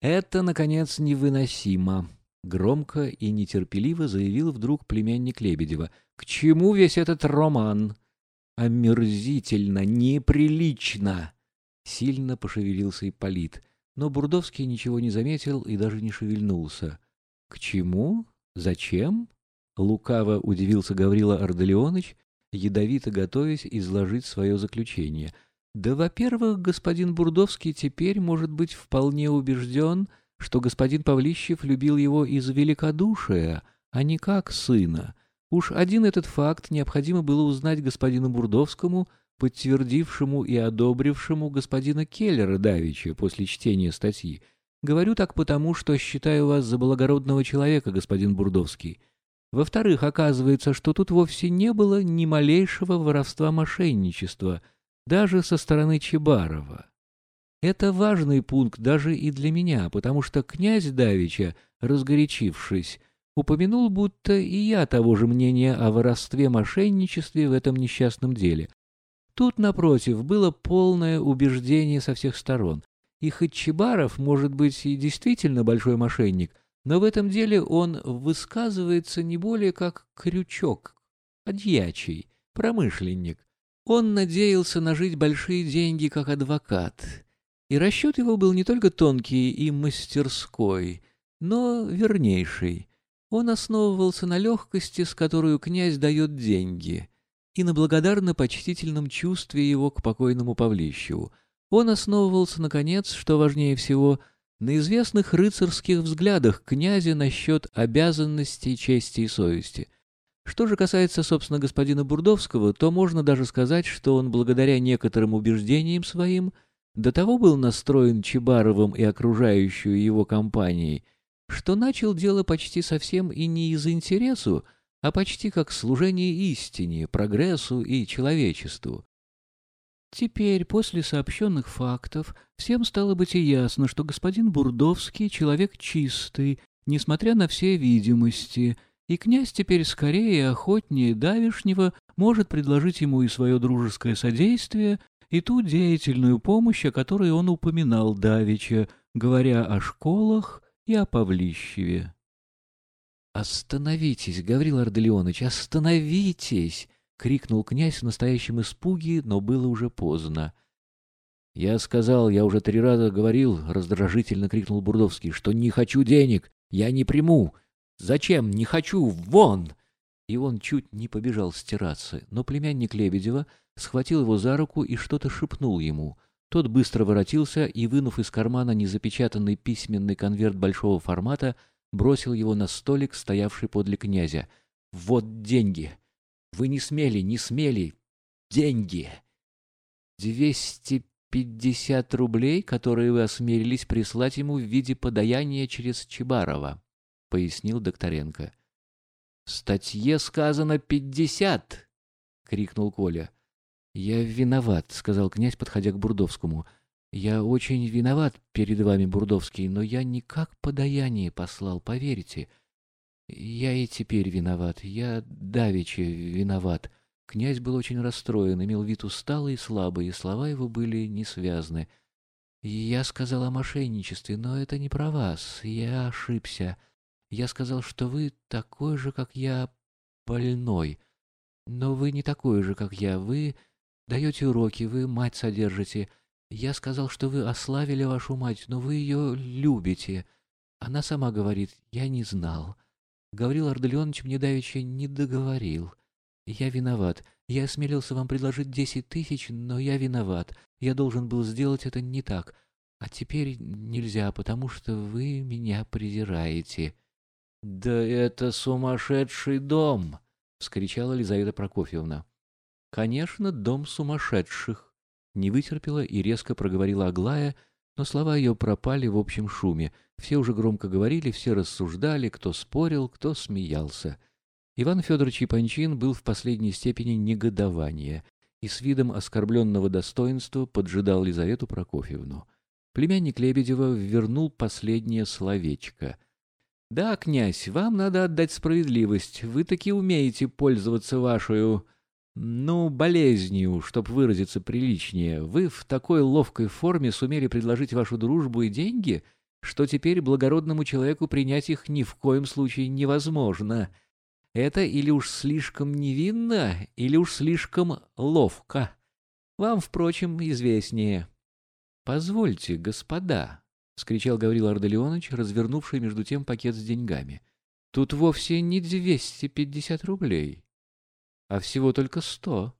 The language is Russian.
Это, наконец, невыносимо. Громко и нетерпеливо заявил вдруг племянник Лебедева. «К чему весь этот роман?» «Омерзительно, неприлично!» Сильно пошевелился Ипполит, но Бурдовский ничего не заметил и даже не шевельнулся. «К чему? Зачем?» Лукаво удивился Гаврила Арделеоныч, ядовито готовясь изложить свое заключение. «Да, во-первых, господин Бурдовский теперь может быть вполне убежден, что господин Павлищев любил его из великодушия, а не как сына. Уж один этот факт необходимо было узнать господину Бурдовскому, подтвердившему и одобрившему господина Келлера давеча после чтения статьи. Говорю так потому, что считаю вас за благородного человека, господин Бурдовский. Во-вторых, оказывается, что тут вовсе не было ни малейшего воровства-мошенничества, даже со стороны Чебарова. Это важный пункт даже и для меня, потому что князь Давича, разгорячившись, упомянул, будто и я того же мнения о воровстве-мошенничестве в этом несчастном деле. Тут, напротив, было полное убеждение со всех сторон. И хоть Чебаров, может быть, и действительно большой мошенник, но в этом деле он высказывается не более как крючок, подьячий, промышленник. Он надеялся нажить большие деньги как адвокат, и расчет его был не только тонкий и мастерской, но вернейший. Он основывался на легкости, с которой князь дает деньги, и на благодарно-почтительном чувстве его к покойному Павлищеву. Он основывался, наконец, что важнее всего, на известных рыцарских взглядах князя насчет обязанностей, чести и совести. Что же касается, собственно, господина Бурдовского, то можно даже сказать, что он, благодаря некоторым убеждениям своим, — до того был настроен Чебаровым и окружающую его компанией, что начал дело почти совсем и не из интересу, а почти как служение истине, прогрессу и человечеству. Теперь, после сообщенных фактов, всем стало быть и ясно, что господин Бурдовский — человек чистый, несмотря на все видимости, и князь теперь скорее и охотнее давишнего может предложить ему и свое дружеское содействие, и ту деятельную помощь, о которой он упоминал давеча, говоря о школах и о Павлищеве. «Остановитесь, Гаврил Арделеоныч, остановитесь!» — крикнул князь в настоящем испуге, но было уже поздно. «Я сказал, я уже три раза говорил», — раздражительно крикнул Бурдовский, — «что не хочу денег, я не приму. Зачем? Не хочу, вон!» И он чуть не побежал стираться, но племянник Лебедева схватил его за руку и что-то шепнул ему. Тот быстро воротился и, вынув из кармана незапечатанный письменный конверт большого формата, бросил его на столик, стоявший подле князя. «Вот деньги! Вы не смели, не смели! Деньги!» «Двести пятьдесят рублей, которые вы осмелились прислать ему в виде подаяния через Чебарова», — пояснил Докторенко. «В статье сказано пятьдесят!» — крикнул Коля. «Я виноват», — сказал князь, подходя к Бурдовскому. «Я очень виноват перед вами, Бурдовский, но я не как подаяние послал, поверьте. Я и теперь виноват, я давеча виноват». Князь был очень расстроен, имел вид усталый и слабый, и слова его были несвязны. «Я сказал о мошенничестве, но это не про вас, я ошибся. Я сказал, что вы такой же, как я, больной. Но вы не такой же, как я, вы Даете уроки, вы мать содержите. Я сказал, что вы ославили вашу мать, но вы ее любите. Она сама говорит, я не знал. Гаврил Арделеонович мне давеча не договорил. Я виноват. Я осмелился вам предложить десять тысяч, но я виноват. Я должен был сделать это не так. А теперь нельзя, потому что вы меня презираете. — Да это сумасшедший дом! — вскричала Лизавета Прокофьевна. Конечно, дом сумасшедших. Не вытерпела и резко проговорила Аглая, но слова ее пропали в общем шуме. Все уже громко говорили, все рассуждали, кто спорил, кто смеялся. Иван Федорович Япончин был в последней степени негодования и с видом оскорбленного достоинства поджидал Лизавету Прокофьевну. Племянник Лебедева вернул последнее словечко. «Да, князь, вам надо отдать справедливость. Вы таки умеете пользоваться вашей ну, болезнью, чтоб выразиться приличнее, вы в такой ловкой форме сумели предложить вашу дружбу и деньги? что теперь благородному человеку принять их ни в коем случае невозможно. Это или уж слишком невинно, или уж слишком ловко. Вам, впрочем, известнее. — Позвольте, господа, — скричал Гаврил Ардалионович, развернувший между тем пакет с деньгами. — Тут вовсе не двести пятьдесят рублей, а всего только сто.